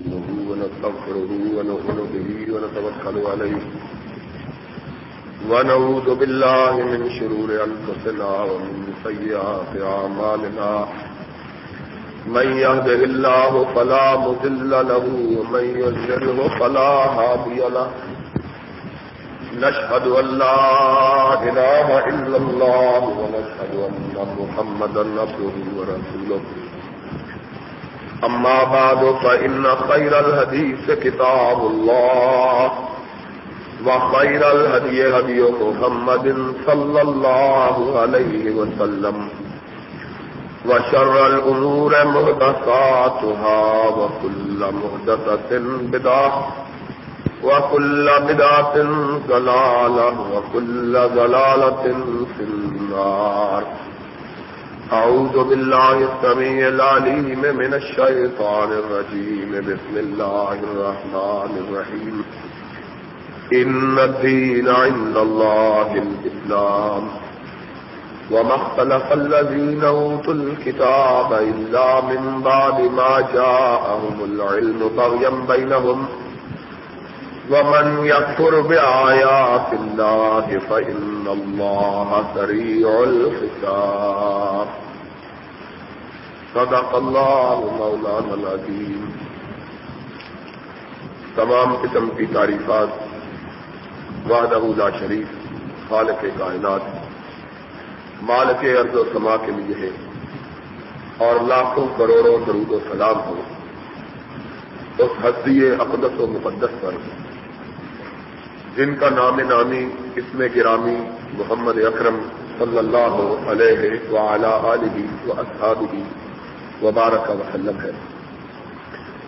نحمده ونستغفره ونؤمن به ونتوكل عليه ونعوذ بالله من شرور أنفسنا ومن سيئات أعمالنا من يهده الله فلا مذل له ومن يزله فلا هادي له نشهد أن لا إله إلا الله ونشهد أن محمدا نبه ورسوله أما بعد، فإن خير الهديث كتاب الله، وخير الهدي هدي محمد صلى الله عليه وسلم، وشر الأمور مهدساتها وكل مهدسة بدعة، وكل بدعة ضلالة، وكل ضلالة في النار. أعوذ بالله السميع العليم من الشيطان الرجيم. بسم الله الرحمن الرحيم. إن الدين عند الله الإسلام. وما اختلف الذين أوتوا الكتاب إلا من بعد ما جاءهم العلم بغيا بينهم. ومن يكفر بآيات الله فإن الله سريع الحساب. صدق الله مولانا العظيم. تمام قسم کی تعریفات. وعدہ لا شریف، خالق کائنات. مالک ارض و سما کے لیے ہے. اور لاکھوں کروڑوں درود و سلام ہو. اس حسدی اقدس و مقدس پر. جن کا نام نامی اس میں گرامی محمد اکرم صلی اللہ علیہ و علیہ و اصحابی وبارک وسلم ہے۔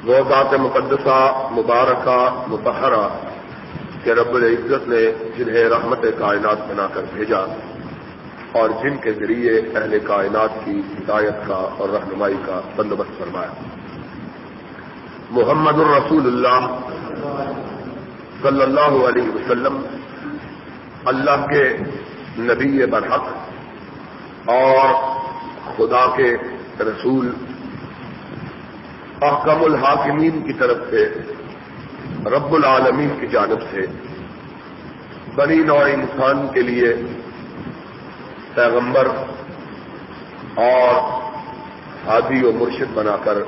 وہ ذات مقدسہ، مبارکہ متحرہ کہ رب العزت نے جنہیں رحمت کائنات بنا کر بھیجا اور جن کے ذریعے اہل کائنات کی ہدایت کا اور رہنمائی کا بندوبست فرمایا۔ محمد الرسول اللہ صلی اللہ علیہ وسلم اللہ کے نبی برحق اور خدا کے رسول احکم الحاکمین کی طرف سے رب العالمین کی جانب سے بنی نوع انسان کے لیے پیغمبر اور حادی و مرشد بنا کر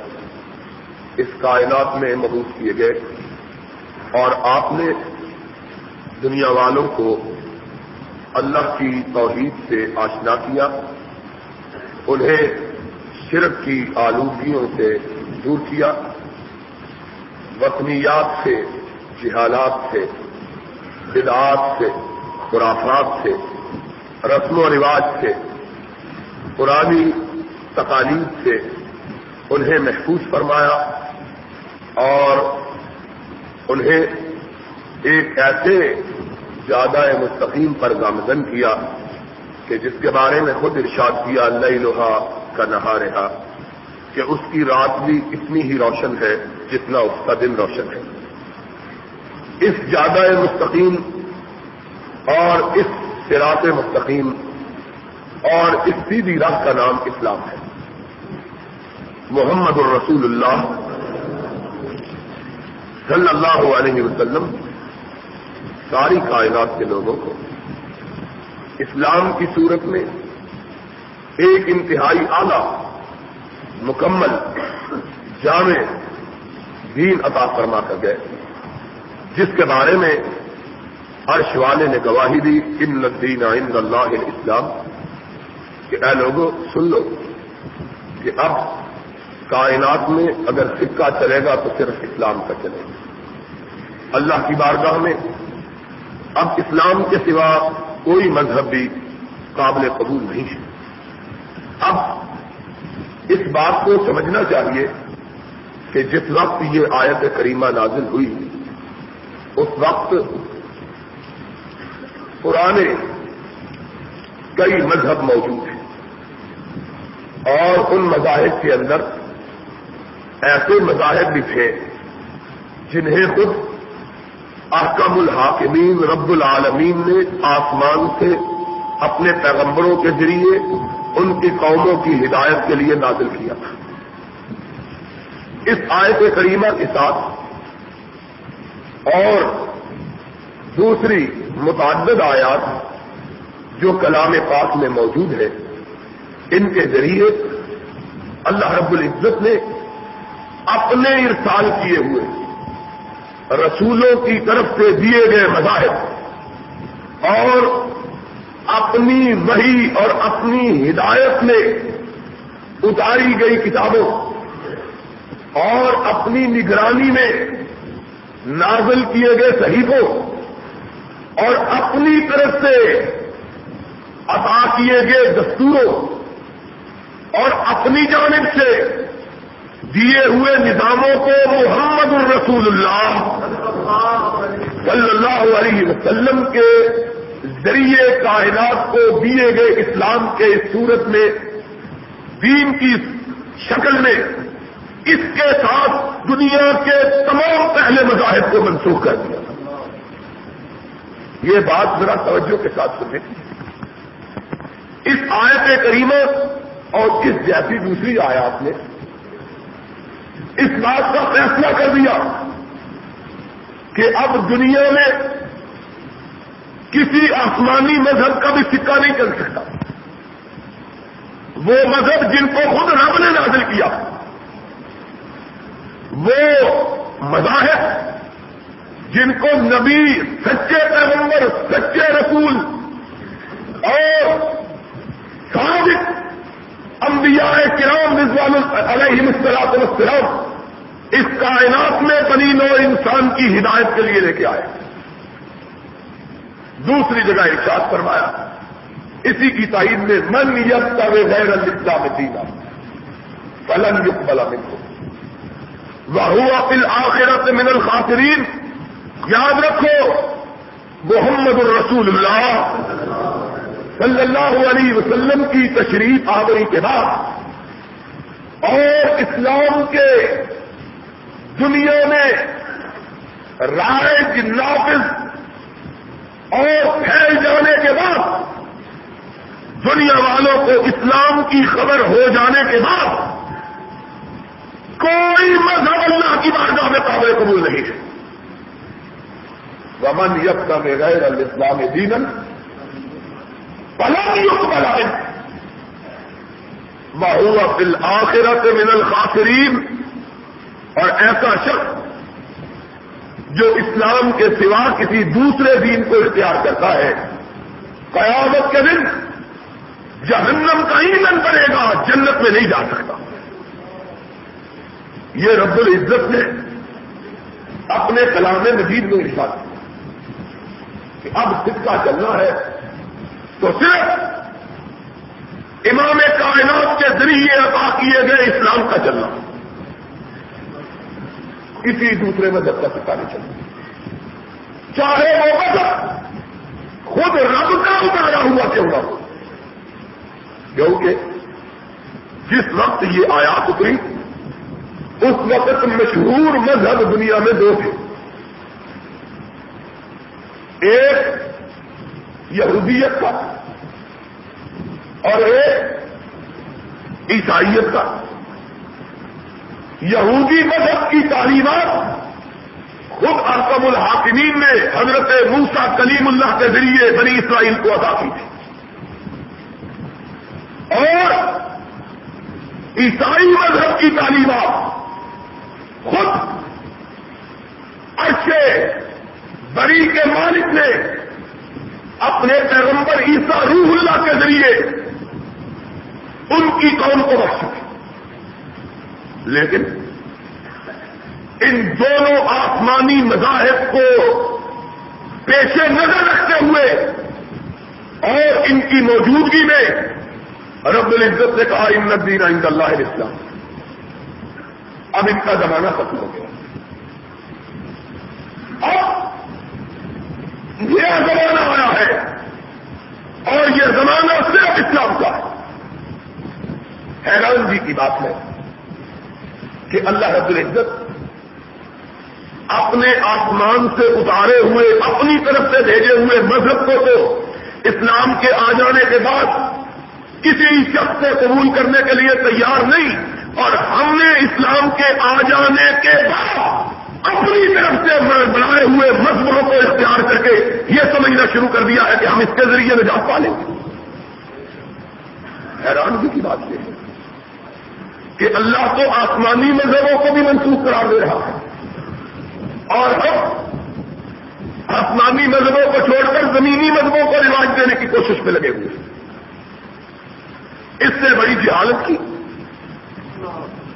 اس کائنات میں مبوس کیے گئے اور آپ نے دنیا والوں کو اللہ کی توحید سے آشنا کیا، انہیں شرک کی آلودگیوں سے دور کیا، وطنیات سے، جہالات سے، بدعات سے، خرافات سے، رسم و رواج سے پرانی تقالیب سے انہیں محفوظ فرمایا اور انہیں ایک ایسے زیادہ مستقیم پر گامزن کیا کہ جس کے بارے میں خود ارشاد کیا اللہ لوہا کا نہا رہا کہ اس کی رات بھی اتنی ہی روشن ہے جتنا اس کا دن روشن ہے۔ اس زیادہ مستقیم اور اس سراط مستقیم اور اس سیدھی راہ کا نام اسلام ہے۔ محمد الرسول اللہ صلی اللہ علیہ وسلم ساری کائنات کے لوگوں کو اسلام کی صورت میں ایک انتہائی اعلی، مکمل جامع دین عطا فرما کر گئے، جس کے بارے میں عرش والے نے گواہی دی، ان الدین عند اللہ اسلام کہ اے لوگوں، سن لو کہ اب کائنات میں اگر سکہ چلے گا تو صرف اسلام کا چلے گا۔ اللہ کی بارگاہ میں اب اسلام کے سوا کوئی مذہب بھی قابل قبول نہیں ہے۔ اب اس بات کو سمجھنا چاہیے کہ جس وقت یہ آیت کریمہ نازل ہوئی، اس وقت پرانے کئی مذہب موجود ہیں اور ان مذاہب کے اندر ایسے مذاہب بھی تھے جنہیں خود احکم الحاکمین رب العالمین نے آسمان سے اپنے پیغمبروں کے ذریعے ان کی قوموں کی ہدایت کے لیے نازل کیا۔ تھا اس آیت کریمہ کے ساتھ اور دوسری متعدد آیات جو کلام پاک میں موجود ہے ان کے ذریعے اللہ رب العزت نے اپنے ارسال کیے ہوئے رسولوں کی طرف سے دیے گئے مذاہب اور اپنی وہی اور اپنی ہدایت میں اتاری گئی کتابوں اور اپنی نگرانی میں نازل کیے گئے صحیحوں اور اپنی طرف سے عطا کیے گئے دستوروں اور اپنی جانب سے دیے ہوئے نظاموں کو محمد الرسول اللہ صلی اللہ علیہ وسلم کے ذریعے کائنات کو دیے گئے اسلام کے صورت میں، دین کی شکل میں، اس کے ساتھ دنیا کے تمام پہلے مذاہب کو منسوخ کر دیا۔ یہ بات ذرا توجہ کے ساتھ سنیں۔ اس آیت کریمہ اور اس جیسی دوسری آیات نے اس بات کا فیصلہ کر دیا کہ اب دنیا میں کسی آسمانی مذہب کا بھی سکہ نہیں چل سکتا۔ وہ مذہب جن کو خود رب نے نازل کیا، وہ مذاہب جن کو نبی، سچے پیغمبر، سچے رسول اور صادق انبیاء کرام رضوان علیہ السلام السلام اس کائنات میں بنی نو انسان کی ہدایت کے لیے لے کے آئے۔ دوسری جگہ ارشاد فرمایا، اسی کی تائید میں، من یب کا غیر الاسلام دینا، فلن یق بلا من کو وہ فل آخرت من الخاطرین یاد رکھو، محمد الرسول اللہ صلی اللہ علیہ وسلم کی تشریف آوری کے بعد اور اسلام کے دنیا میں رائے نافذ اور پھیل جانے کے بعد دنیا والوں کو اسلام کی خبر ہو جانے کے بعد کوئی مذہب اللہ کی بارگاہ میں قابل قبول نہیں ہے۔ ومن یب کا میں غیر الاسلام دینن پلنگ یق بلا محو فل آخرت من الخاصرین اور ایسا شخص جو اسلام کے سوا کسی دوسرے دین کو اختیار کرتا ہے، قیامت کے دن جہنم کا ایندھن کرے گا، جنت میں نہیں جا سکتا۔ یہ رب العزت نے اپنے کلام مجید میں ارشاد کیا کہ اب سکہ چلنا ہے تو صرف امام کائنات کے ذریعے عطا کیے گئے اسلام کا چلنا۔ کسی دوسرے مذہب کا سکہ نہیں چاہے وہ مذہب خود رب کا اتارا ہوا کیوں نہ ہو۔ کیونکہ جس وقت یہ آیات اتری اس وقت مشہور مذہب دنیا میں دو تھے۔ ایک یہودیت کا اور ایک عیسائیت کا۔ یہودی مذہب کی تعلیمات خود ارکم الحاکمین نے حضرت موسا کلیم اللہ کے ذریعے بنی اسرائیل کو ادا کی تھی۔ اور عیسائی مذہب کی تعلیمات خود اچھے بری کے مالک نے اپنے پیغمبر عیسا روح اللہ کے ذریعے ان کی قوم کو بخشا لیکن ان دونوں آسمانی مذاہب کو پیش نظر رکھتے ہوئے اور ان کی موجودگی میں رب العزت نے کہا، ان ندین عند اللہ اسلام اب ان کا زمانہ ختم ہو گیا۔ اب یہ زمانہ آیا ہے اور یہ زمانہ صرف اسلام کا ہے۔ حیران جی کی بات ہے۔ کہ اللہ رب العزت اپنے آسمان سے اتارے ہوئے، اپنی طرف سے بھیجے ہوئے مذہب کو تو اسلام کے آ جانے کے بعد کسی شخص کو قبول کرنے کے لیے تیار نہیں اور ہم نے اسلام کے آ جانے کے بعد اپنی طرف سے بنائے ہوئے مذہبوں کو اختیار کر کے یہ سمجھنا شروع کر دیا ہے کہ ہم اس کے ذریعے نجات پالیں گے حیرانگی کی بات یہ ہے۔ کہ اللہ تو آسمانی مذہبوں کو بھی منسوخ قرار دے رہا ہے۔ اور ہم آسمانی مذہبوں کو چھوڑ کر زمینی مذہبوں کو رواج دینے کی کوشش میں لگے ہوئے اس سے بڑی جہالت کی،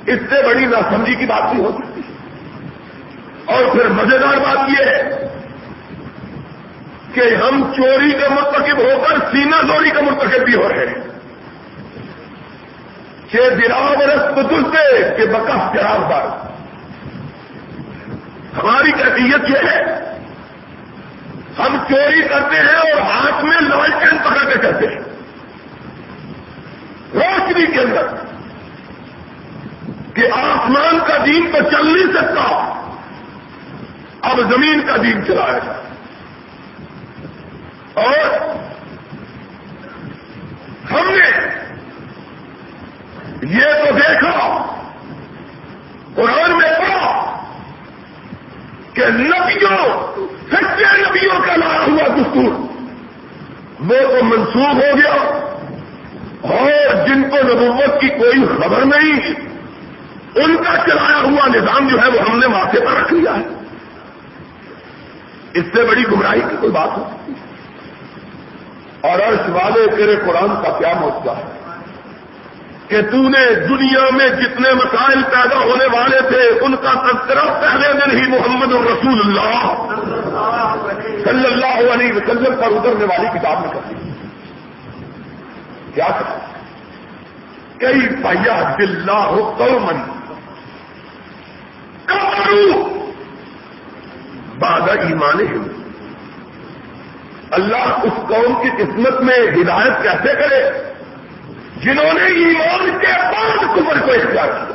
اس سے بڑی ناسمجھی کی بات نہیں ہو سکتی اور پھر مزیدار بات یہ ہے کہ ہم چوری کا مرتکب ہو کر سینا چوری کا مرتکب بھی ہو رہے ہیں۔ چھ برس بدل سے کہ بکس چراغ دار ہماری کیفیت یہ ہے۔ ہم چوری کرتے ہیں اور ہاتھ میں لالٹین پکڑ کے کرتے ہیں۔ روشنی کے اندر کہ آسمان کا دین تو چل نہیں سکتا۔ اب زمین کا دین چلایا جائے۔ اور ہم نے یہ تو دیکھا قرآن میں پڑھا کہ نبیوں، سچے نبیوں کا لایا ہوا دستور، وہ تو منسوخ ہو گیا۔ اور جن کو نبوت کی کوئی خبر نہیں، ان کا چلایا ہوا نظام جو ہے وہ ہم نے ماتھے پر رکھ لیا ہے۔ اس سے بڑی گمراہی کی کوئی بات ہو اور عرش والے تیرے قرآن کا کیا موقع ہے؟ کہ تو نے دنیا میں جتنے مسائل پیدا ہونے والے تھے، ان کا تذکرہ پہلے دن ہی محمد الرسول اللہ صلی اللہ علیہ وسلم پر اترنے والی کتاب میں کر دی کیا کہا کئی پہیا دلہ ہو قومن کرو بادہ ایمان اللہ اس قوم کی قسمت میں ہدایت کیسے کرے؟ جنہوں نے ایمان کے بعد کمر کو اختیار کیا۔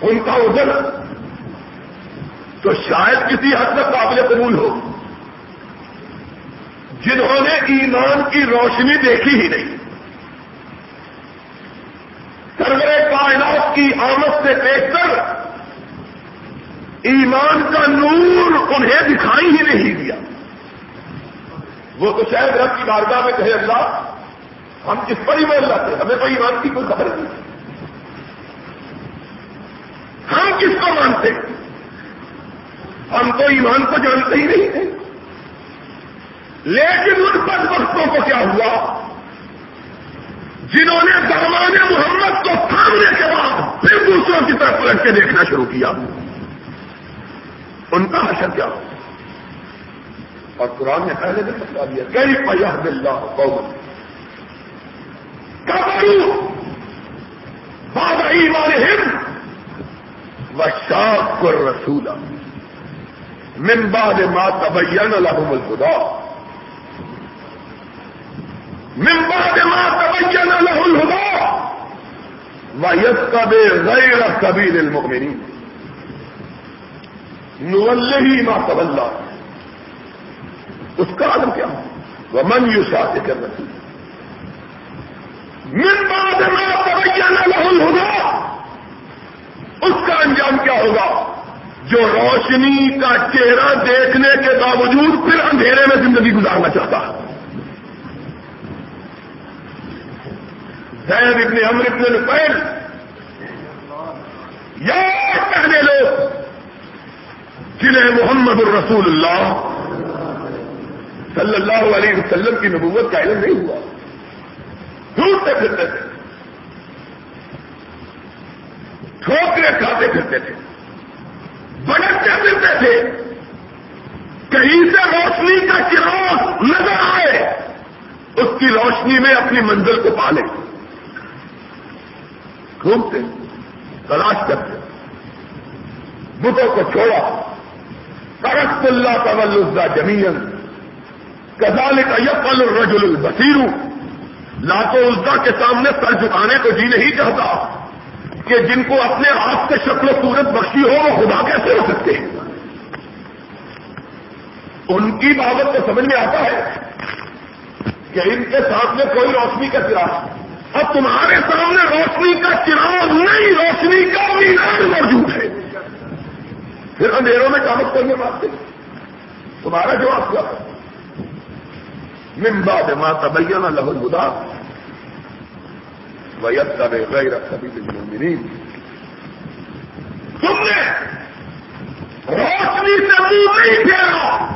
ان کا ادھر تو شاید کسی حد تک قابل قبول ہو۔ جنہوں نے ایمان کی روشنی دیکھی ہی نہیں۔ سرور کائنات کی آمد سے دیکھ کر ایمان کا نور انہیں دکھائی ہی نہیں دیا۔ وہ تو شاید رب کی بارگاہ میں کہے اللہ ہم کس پر ایمان لاتے ہمیں تو ایمان کی کوئی خبر نہیں۔ ہم کس کو مانتے ہم تو ایمان کو جانتے ہی نہیں تھے لیکن ان پد وقتوں کو کیا ہوا؟ جنہوں نے دامان محمد کو تھامنے کے بعد پھر دوسروں کی طرف پلٹ کے دیکھنا شروع کیا۔ ان کا حشر کیا؟ ہو اور قرآن نے پہلے بھی بتا دیا کئی پیہ اللہ قوم باد ایمان ہند و شاق رسول من بعد ما تبین لهم الهدى من بعد ما تبین له الهدى ويتبع غير سبيل المؤمنين نوله ما تولى۔ اس کا عالم کیا؟ وہ من یو شاہ کر رہی من بعد ما تبین له الهدى، اس کا انجام کیا ہوگا؟ جو روشنی کا چہرہ دیکھنے کے باوجود پھر اندھیرے میں زندگی گزارنا چاہتا ہے۔ زید ابن امر ابن نفیل، یا پہلے لوگ، جنہیں محمد الرسول اللہ صلی اللہ علیہ وسلم کی نبوت کا علم نہیں ہوا۔ ڈھونڈتے پھرتے تھے۔ ٹھوکرے کھاتے پھرتے تھے۔ بڑکتے پھرتے تھے۔ کہیں سے روشنی کا چراغ نظر آئے، اس کی روشنی میں اپنی منزل کو پالے۔ گھومتے، تلاش کرتے۔ بتوں کو چھوڑا۔ کرت اللہ طول جمین کزال کا یقل الرجل البصیر۔ لاتو الزا کے سامنے سر جھکانے کو جی نہیں چاہتا کہ جن کو اپنے آپ سے شکل و صورت بخشی ہو وہ خدا کیسے ہو سکتے ہیں؟ ان کی بابت تو سمجھ میں آتا ہے کہ ان کے ساتھ میں کوئی روشنی کا چراغ اب تمہارے سامنے روشنی کا چراغ نہیں، روشنی کا مینار موجود ہے۔ پھر اندھیروں میں کامت کرنے بات تمہارا جواب کیا ممبا ماں تبین لہل گدا ویت کرے غیر سبھی تم نے روشنی سے منہ نہیں پھیرا۔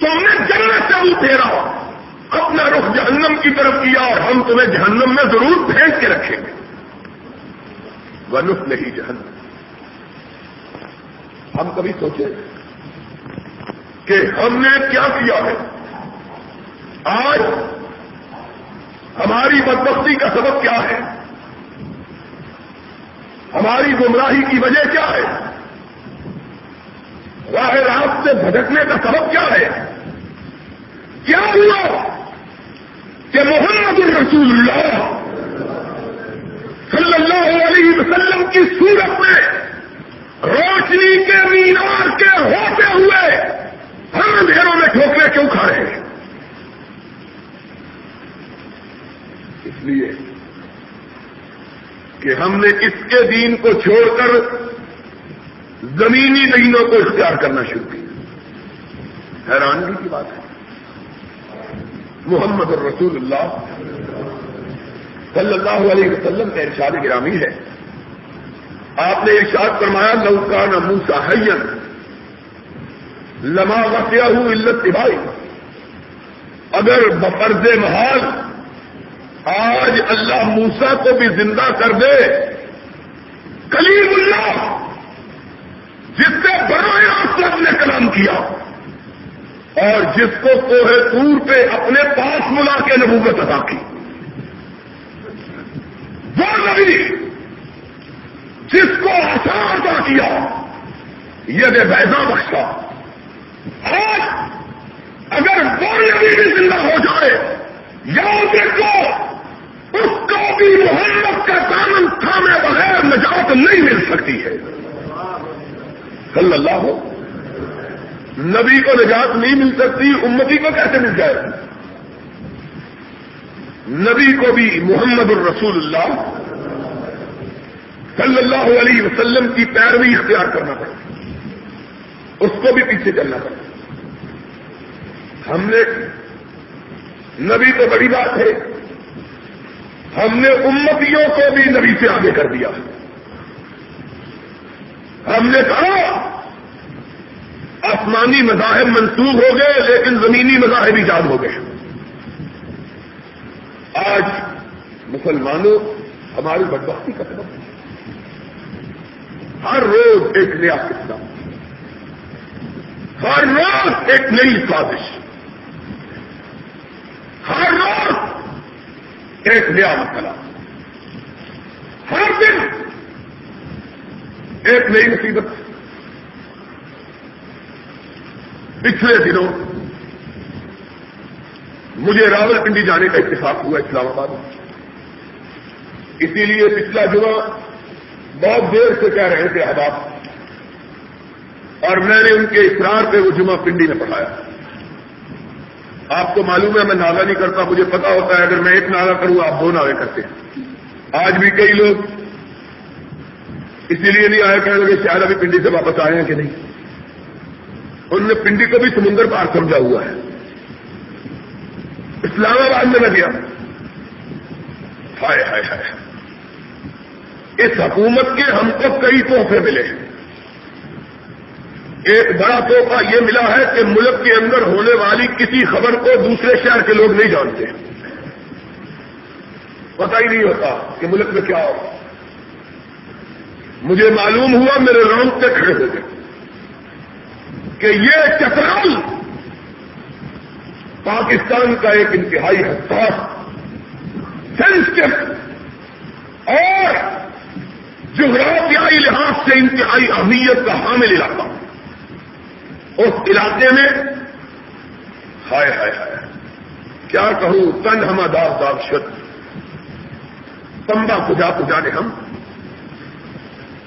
تم نے جنت سے منہ پھیرا۔ اپنا رخ جہنم کی طرف کیا اور ہم تمہیں جہنم میں ضرور پھینک کے رکھیں گے۔ وہ نف نہیں جہنم۔ ہم کبھی سوچے کہ ہم نے کیا کیا ہے؟ آج ہماری بدبختی کا سبب کیا ہے؟ ہماری گمراہی کی وجہ کیا ہے؟ راہ رات سے بھٹکنے کا سبب کیا ہے؟ کیا ہوا کہ محمد الرسول اللہ صلی اللہ علیہ وسلم کی صورت میں روشنی کے مینار کے ہوتے ہوئے ہم اندھیروں میں ٹھوکرے کیوں کھا رہے ہیں؟ اس لیے کہ ہم نے اس کے دین کو چھوڑ کر زمینی دینوں کو اختیار کرنا شروع کیا۔ حیرانگی کی بات ہے۔ محمد الرسول اللہ صلی اللہ علیہ وسلم کا ارشاد گرامی ہے۔ آپ نے ارشاد فرمایا لوکان موسا حین لما وقیا ہوں علت بھائی اگر بفرز محال آج اللہ موسا کو بھی زندہ کر دے۔ کلیم اللہ، جس سے بڑا آپ نے کلام کیا اور جس کو کوہ تور پہ اپنے پاس ملا کے نبوت ادا کی۔ وہ نبی جس کو آسان ادا کیا، یہ دے بیضا بخشا۔ آج اگر وہ نبی بھی زندہ ہو جائے یاد رکھو اس کو بھی محمد کا دامن تھامے بغیر نجات نہیں مل سکتی ہے۔ صلی اللہ ہو۔ نبی کو نجات نہیں مل سکتی، امتی کو کیسے مل جائے؟ نبی کو بھی محمد الرسول اللہ صلی اللہ علیہ وسلم کی پیروی اختیار کرنا پڑتا اس کو بھی پیچھے چلنا پڑتا ہم نے نبی تو بڑی بات ہے۔ ہم نے امتیوں کو بھی نبی سے آگے کر دیا۔ ہم نے کہا، آسمانی مذاہب منسوخ ہو گئے، لیکن زمینی مذاہب ایجاد ہو گئے۔ آج مسلمانوں ہماری بدبختی کا سبب ہر روز ایک نیا قصہ ہر روز ایک نئی سازش ہر روز ایک نیا مسئلہ۔ ہر دن ایک نئی مصیبت۔ پچھلے دنوں مجھے راول پنڈی جانے کا اتفاق ہوا اسلام آباد میں۔ اسی لیے پچھلا جمعہ بہت دیر سے کہہ رہے تھے احباب اور میں نے ان کے اصرار پہ وہ جمعہ پنڈی میں پڑھایا۔ آپ کو معلوم ہے، میں نالا نہیں کرتا، مجھے پتا ہوتا ہے، اگر میں ایک نالا کروں، آپ دو نالے کرتے ہیں۔ آج بھی کئی لوگ اسی لیے نہیں آئے کہ لگے، شاید ابھی پنڈی سے واپس آئے ہیں کہ نہیں؟ انہوں نے پنڈی کو بھی سمندر پار سمجھا ہوا ہے۔ اسلام آباد میں نہ گیا۔ ہائے ہائے ہائے۔ اس حکومت کے ہم کو کئی تحفے ملے۔ ہیں ایک بڑا تحفہ یہ ملا ہے کہ ملک کے اندر ہونے والی کسی خبر کو دوسرے شہر کے لوگ نہیں جانتے۔ پتا ہی نہیں ہوتا کہ ملک میں کیا ہو۔ مجھے معلوم ہوا میرے رونگ سے کھڑے ہو گئے کہ یہ چترال پاکستان کا ایک انتہائی حساس سینسٹو اور جغرافیائی لحاظ سے انتہائی اہمیت کا حامل علاقہ۔ اس علاقے میں ہائے ہائے ہائے، کیا کہوں؟ تن ہما دار دار شد۔ تمبا پجا پجا نے ہم۔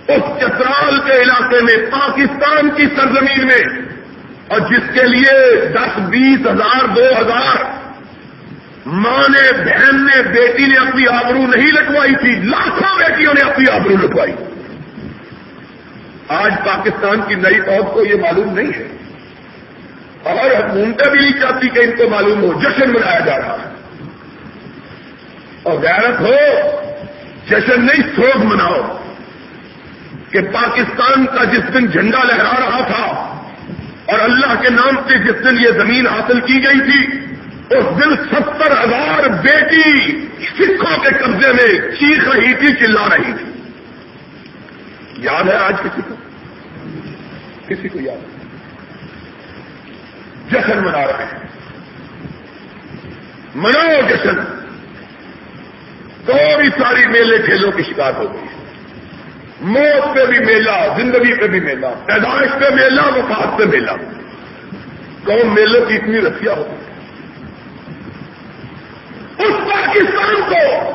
اس چترال کے علاقے میں، پاکستان کی سرزمین میں، اور جس کے لیے دس بیس ہزار، دو ہزار ماں نے، بہن نے، بیٹی نے اپنی آبرو نہیں لٹوائی تھی، لاکھوں بیٹیوں نے اپنی آبرو لٹوائی۔ آج پاکستان کی نئی فوج کو یہ معلوم نہیں ہے۔ اور حکومتیں بھی نہیں چاہتی کہ ان کو معلوم ہو، جشن منایا جا رہا ہے۔ اور غیرت ہو، جشن نہیں، سوگ مناؤ۔ کہ پاکستان کا جس دن جھنڈا لہرا رہا تھا اور اللہ کے نام سے جس دن یہ زمین حاصل کی گئی تھی، اس دن ستر ہزار بیٹی سکھوں کے قبضے میں چیخ رہی تھی، چلا رہی تھی۔ یاد ہے آج کسی کو؟ کسی کو یاد جشن منا رہے ہیں۔ مناؤ جشن۔ تو بھی ساری میلے کھیلوں کی شکایت ہو گئی۔ موت پہ بھی میلہ، زندگی پہ بھی میلہ، پیدائش پہ میلہ، وفات پہ میلہ۔ کون میلوں کی اتنی رسیاں ہوتی اس پاکستان کو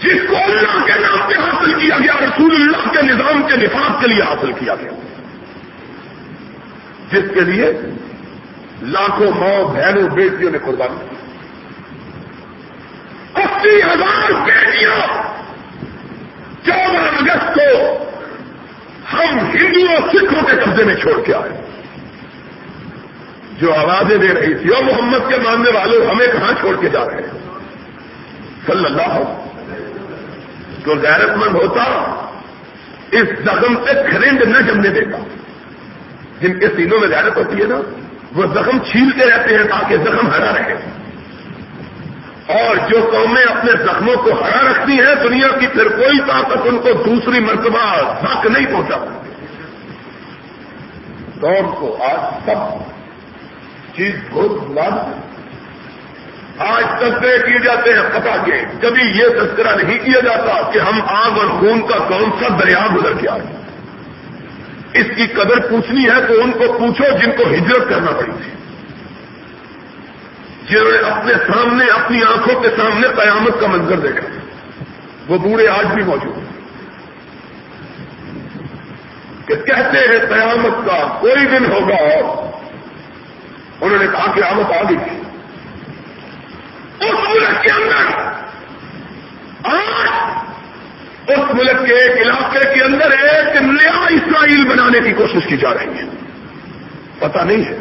جس کو اللہ کے نام پہ حاصل کیا گیا، رسول اللہ کے نظام کے نفاذ کے لیے حاصل کیا گیا۔ جس کے لیے لاکھوں ماں، بہنوں، بیٹیوں نے قربانی کی اسی ہزار بیٹیاں چودہ اگست کو ہم ہندوؤں سکھوں کے قبضے میں چھوڑ کے آئے۔ جو آوازیں دے رہی تھی، اور محمد کے ماننے والوں ہمیں کہاں چھوڑ کے جا رہے ہیں؟ صلی اللہ جو غیرت مند ہوتا، اس زخم سے کھرنڈ نہ جمنے دیتا۔ جن کے سینوں میں غیرت ہوتی ہے نا، وہ زخم چھیلتے رہتے ہیں تاکہ زخم ہرا رہے۔ اور جو قومیں اپنے زخموں کو ہرا رکھتی ہیں، دنیا کی پھر کوئی طاقت ان کو دوسری مرتبہ زخ نہیں پہنچا قوم کو آج سب چیز بہت لازمی آج تذکرے کیے جاتے ہیں پتا کے کبھی یہ تذکرہ نہیں کیا جاتا کہ ہم آگ اور خون کا کون سا دریا گزر کے آئے اس کی قدر پوچھنی ہے تو ان کو پوچھو جن کو ہجرت کرنا پڑی تھی۔ جنہوں نے اپنے سامنے، اپنی آنکھوں کے سامنے قیامت کا منظر دیکھا۔ وہ بوڑھے آج بھی موجود ہیں۔ کہ کہتے ہیں قیامت کا کوئی دن ہوگا اور انہوں نے کہا کہ آمد آ گئی اس ملک کے اندر۔ آج اس ملک کے ایک علاقے کے اندر ایک نیا اسرائیل بنانے کی کوشش کی جا رہی ہے۔ پتا نہیں ہے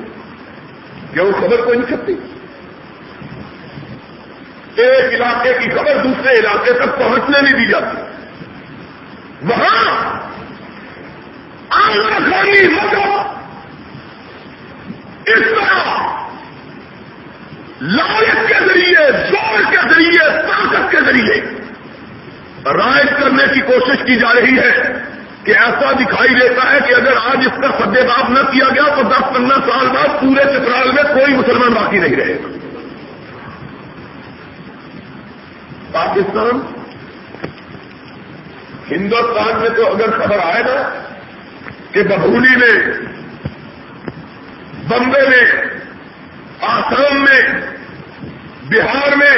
کہ وہ خبر کوئی نہیں سکتی ایک علاقے کی خبر دوسرے علاقے تک پہنچنے نہیں دی جاتی۔ وہاں آخری مدد اس طرح لالچ کے ذریعے، زور کے ذریعے، طاقت کے ذریعے رائج کرنے کی کوشش کی جا رہی ہے کہ ایسا دکھائی دیتا ہے کہ اگر آج اس کا سدے باب نہ کیا گیا تو دس پندرہ سال بعد پورے چترال میں کوئی مسلمان باقی نہیں رہے گا۔ پاکستان، ہندوستان میں تو اگر خبر آئے نا کہ ببولی میں، بمبے میں، آسام میں بہار میں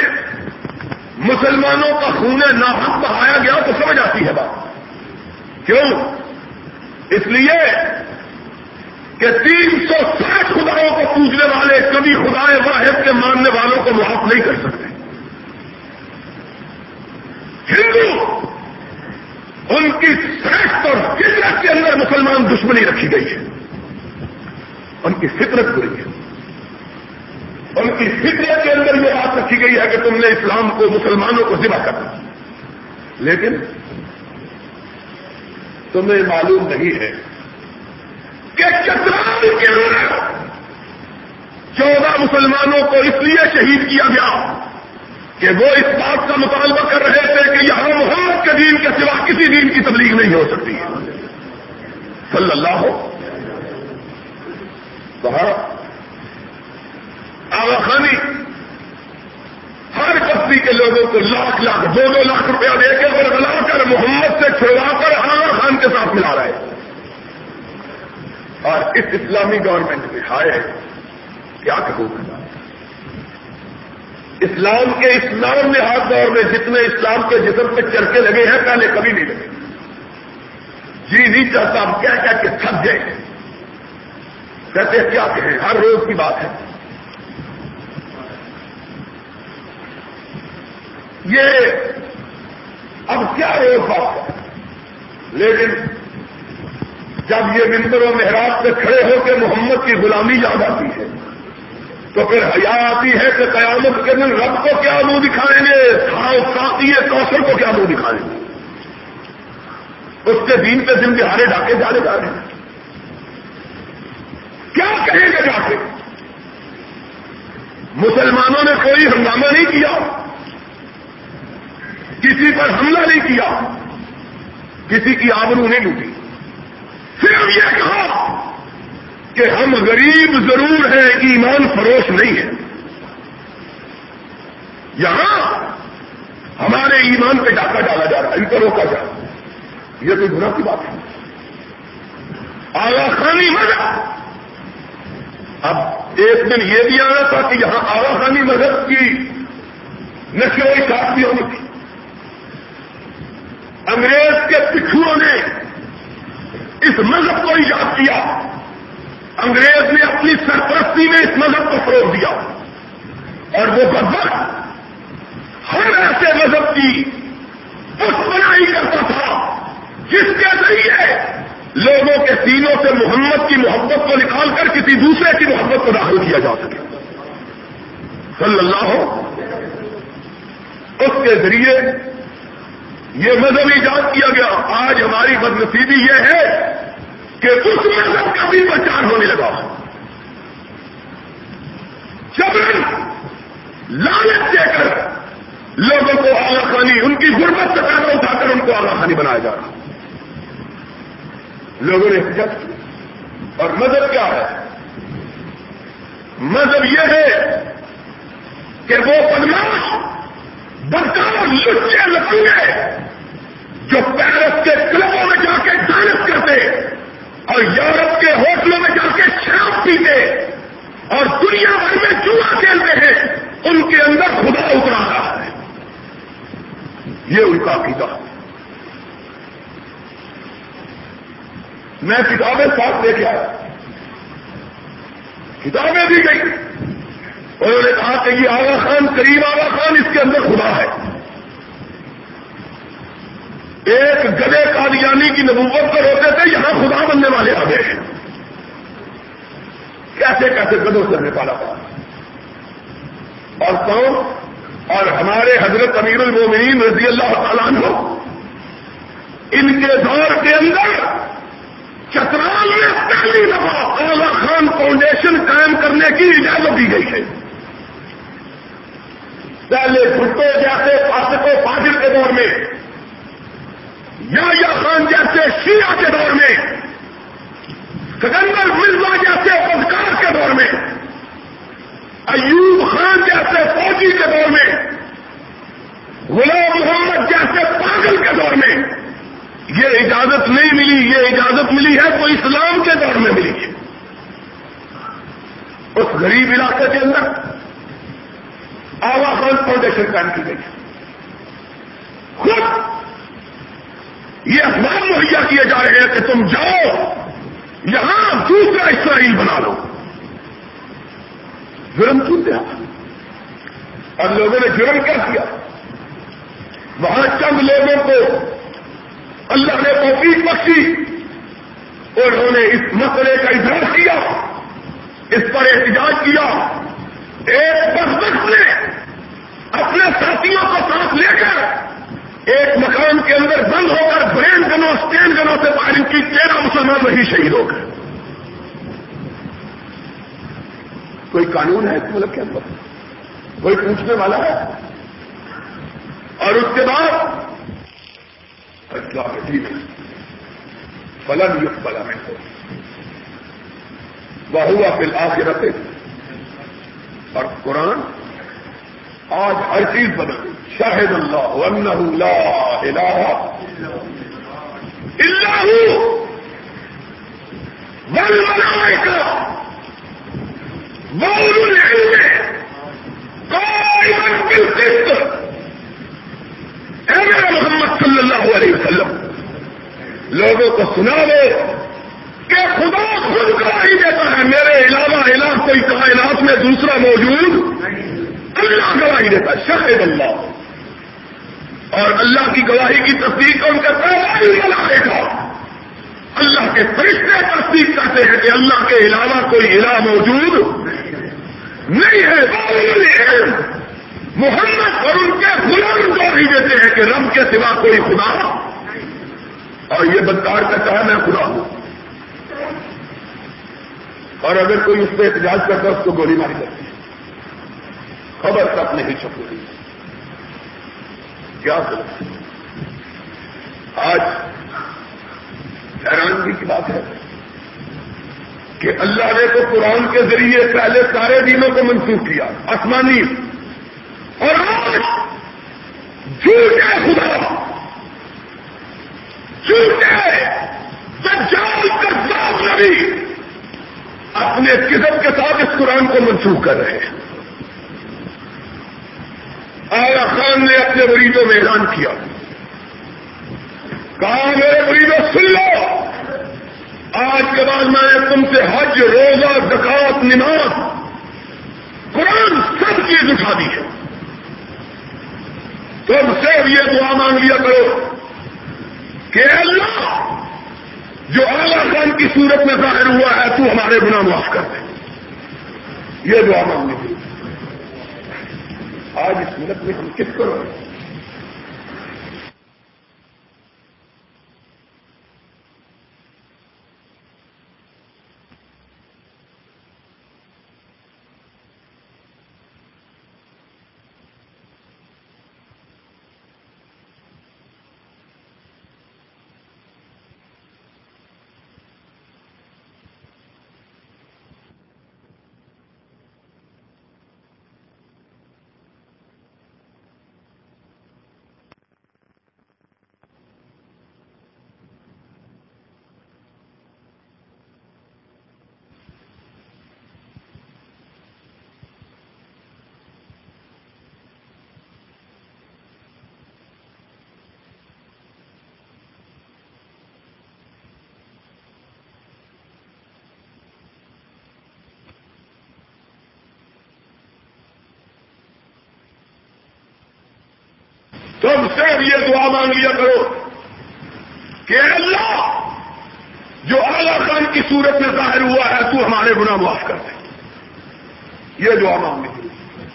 مسلمانوں کا خون ناحق بہایا گیا تو سمجھ آتی ہے بات۔ کیوں؟ اس لیے کہ تین سو ساٹھ خداؤں کو پوجنے والے کبھی خدا واحد کے ماننے والوں کو معاف نہیں کر سکتے۔ ہندو، ان کی سرحد اور فطرت کے اندر مسلمان دشمنی رکھی گئی ہے۔ ان کی فطرت بری ہے۔ ان کی فطرت کے اندر یہ بات رکھی گئی ہے کہ تم نے اسلام کو مسلمانوں کو ذبح کرنا لیکن تمہیں معلوم نہیں ہے کہ چترال کے اندر چودہ مسلمانوں کو اس لیے شہید کیا گیا کہ وہ اس بات کا مطالبہ کر رہے تھے کہ یہاں محمد کے دین کے سوا کسی دین کی تبلیغ نہیں ہو سکتی۔ صلی اللہ ہو کہا آغا خانی ہر بستی کے لوگوں کو لاکھ لاکھ، دو دو لاکھ روپیہ دے کے اور بلا کر محمد سے چھوڑا کر آغا خان کے ساتھ ملا رہے اور اس اسلامی گورنمنٹ میں ہائے کیا کہوں اسلام کے اسلام میں ہاتھ دور میں جتنے اسلام کے جسم پہ چرکے لگے ہیں، پہلے کبھی نہیں لگے۔ جی نہیں چاہتا، ہم کیا کیا کہ تھک گئے۔ کہتے کیا کہیں؟ ہر روز کی بات ہے۔ یہ اب کیا روز بات ہے؟ لیکن جب یہ ممبر و محراب سے کھڑے ہو کے محمد کی غلامی یاد آتی ہے، تو پھر حیا آتی ہے کہ قیامت کے دن رب کو کیا منہ دکھائیں گے؟ ساتھی کوثر کو کیا منہ دکھائیں گے؟ اس کے دین پہ دن دہارے ڈاکے جانے جا رہے ہیں۔ کیا کہیں گے جا کے؟ مسلمانوں نے کوئی ہنگامہ نہیں کیا۔ کسی پر حملہ نہیں کیا، کسی کی آبرو نہیں لوٹی۔ صرف یہ کہا کہ ہم غریب ضرور ہیں، ایمان فروش نہیں ہے۔ یہاں ہمارے ایمان پہ ڈاکہ ڈالا جا رہا ہے ان کو روکا جا رہا ہے۔ یہ کوئی گناہ کی بات ہے۔ آغا خانی مذہب۔ اب ایک دن یہ بھی آنا تھا کہ یہاں آغا خانی مذہب کی نشو شاخ بھی ہونی تھی۔ انگریز کے پچھوؤں نے اس مذہب کو ایجاد کیا۔ انگریز نے اپنی سرپرستی میں اس مذہب کو فروغ دیا۔ اور وہ بدبخت ہر ایسے مذہب کی بنائی کرتا تھا، جس کے ذریعے لوگوں کے سینوں سے محمد کی محبت کو نکال کر کسی دوسرے کی محبت کو داخل کیا جا سکے۔ صلی اللہ ہو اس کے ذریعے یہ مذہب ایجاد کیا گیا۔ آج ہماری بدنصیبی یہ ہے کہ اس مذہب کا بھی پہچان ہونے لگا۔ جب لالچ دے کر لوگوں کو آگا خانی ان کی غربت سے پیدا اٹھا کر ان کو آگا خانی بنایا جا رہا۔ لوگوں نے جب اور مذہب کیا ہے؟ مذہب یہ ہے کہ وہ بدماش بدکار لچے لکڑے جو پیرس کے کلبوں میں جا کے ڈانس کرتے اور یورپ کے ہوٹلوں میں جا کے شراب پیتے اور دنیا بھر میں چوہا کھیلتے ہیں، ان کے اندر خدا اترا رہا ہے۔ یہ ان کا عقیدہ میں کتابیں ساتھ لے کے آیا۔ کتابیں دی گئی۔ انہوں نے کہا کہ یہ آغا خان کریم آغا خان اس کے اندر خدا ہے۔ ایک گدے قادیانی کی نبوت پر ہوتے تھے، یہاں خدا بننے والے آ گئے کیسے کیسے گدوں سے پالا پڑا اور کون اور ہمارے حضرت امیر المومنین رضی اللہ تعالیٰ عنہ، ان کے دور کے اندر چترال میں پہلی دفعہ اولا خان فاؤنڈیشن قائم کرنے کی اجازت دی گئی ہے۔ پہلے بھٹو جیسے فاسقوں فاضل کے دور میں، یا خان جیسے شیعہ کے دور میں سکندر مرزا جیسے پدکار کے دور میں، ایوب خان جیسے فوجی کے دور میں، غلام محمد جیسے پاگل کے دور میں۔ یہ اجازت نہیں ملی، یہ اجازت ملی ہے تو اسلام کے دور میں ملی۔ ہے اس غریب علاقے کے اندر آوا خان فاؤنڈیشن قائم کی گئی خود یہ اخبار مہیا کیے جا رہے ہیں کہ تم جاؤ، یہاں دوسرا اسرائیل بنا لو۔ جرم کیوں دیا اور لوگوں نے جرم کیا کیا؟ وہاں چند لوگوں کو اللہ نے توفیق بخشی اور انہوں نے اس مسئلے کا اظہار کیا، اس پر احتجاج کیا۔ ایک بس نے اپنے ساتھیوں کو ساتھ لے کر ایک مکان کے اندر بند ہو کر برین گنوں، اسٹین گنوں سے فائرنگ کی تیرہ مسلمان وہی شہید ہو گئے۔ کوئی قانون ہے اس ملک کے اندر؟ کوئی پوچھنے والا ہے؟ اور اس کے بعد ٹھیک ہے۔ فلن یوگ بلا میں ہو وہ ہوا فی الحال اور قرآن آج ہر چیز بدل گئی شاہد اللہ ونہ لا الہ الا هو والملائکہ وأولو العلم، قائما بالقسط۔ اے میرا محمد صلی اللہ علیہ وسلم، لوگوں کو سنا دو کہ خدا خود گواہی دیتا ہے۔ میرے علاوہ علاج کوئی کائنات میں دوسرا موجود اللہ گواہی دیتا شاہد اللہ۔ اور اللہ کی گواہی کی تصدیق ان کا ہی گا اللہ کے فرشتے تصدیق کرتے ہیں کہ اللہ کے علاوہ کوئی الہ موجود نہیں ہے محمد اور ان کے غلام ہی دیتے ہیں کہ رب کے سوا کوئی خدا۔ اور یہ بدکار کہتا ہے، میں خدا ہوں۔ اور اگر کوئی اس پہ احتجاج کرتا ہے، اس کو گولی ماری جاتی ہے۔ خبر تک نہیں چھپ رہی کیا کریں آج حیرانگی کی بات ہے کہ اللہ نے تو قرآن کے ذریعے پہلے سارے دینوں کو منسوخ کیا، آسمانی، اور آج جھوٹے خدا۔ جھوٹے سجال کر نبی اپنے قسم کے ساتھ اس قرآن کو منسوخ کر رہے ہیں۔ آیا خان نے اپنے مریضوں میں اعلان کیا؟ کہا میرے مریضوں، سن لو! آج کے بعد میں نے تم سے حج، روزہ زکات نماز، قرآن سب چیز اٹھا دی ہے۔ تم سے یہ دعا مانگ لیا کرو کہ اللہ، جو اعلیٰ خان کی صورت میں ظاہر ہوا ہے، تو ہمارے گناہ معاف کر دے۔ یہ دعا مانگنے کی آج اس ملک میں ہم کس کو رہے تم سے یہ دعا مانگ لیا کرو کہ اللہ، جو اعلی خان کی صورت میں ظاہر ہوا ہے، تو ہمارے گناہ معاف کر دے۔ یہ دعا مانگنے کے لیے۔